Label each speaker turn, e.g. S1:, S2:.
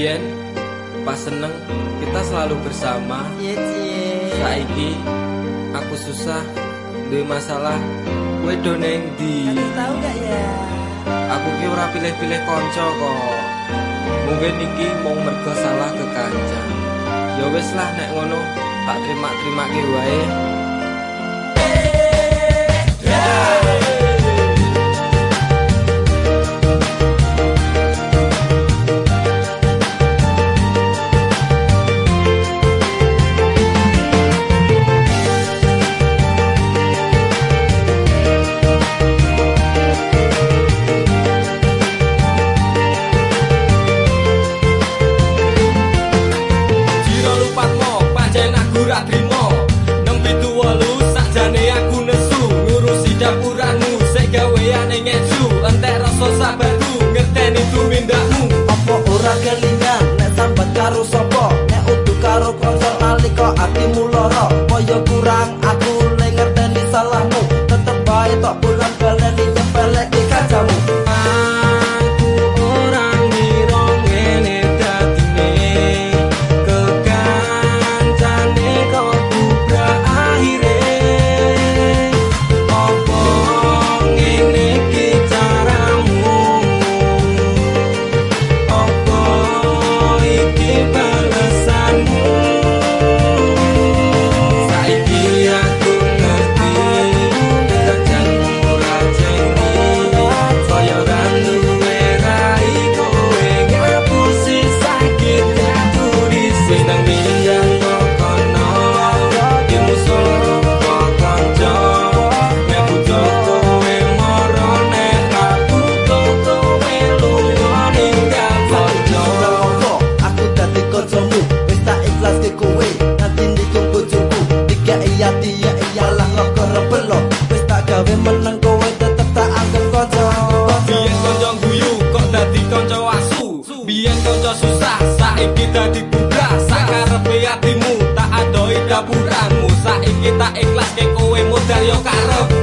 S1: biyen pas seneng kita selalu bersama.
S2: Iya cie.
S1: saiki aku susah duwe masalah. Kowe do neng
S2: tahu gak ya?
S1: Aku ki ora pilih-pilih kanca kok. Mungkin niki mau mergo salah kekanca ya wis lah nek ngono tak terima-terima ki wae.
S2: karo sapa nek utuk karo konco nalika atimu lara kaya kurang.
S1: kanca asu biyen kanca
S2: susah saiki dadi bubrah sakarepe atimu tak adohi dapuranmu saiki tak
S3: ikhlas kowe modal yo karepmu.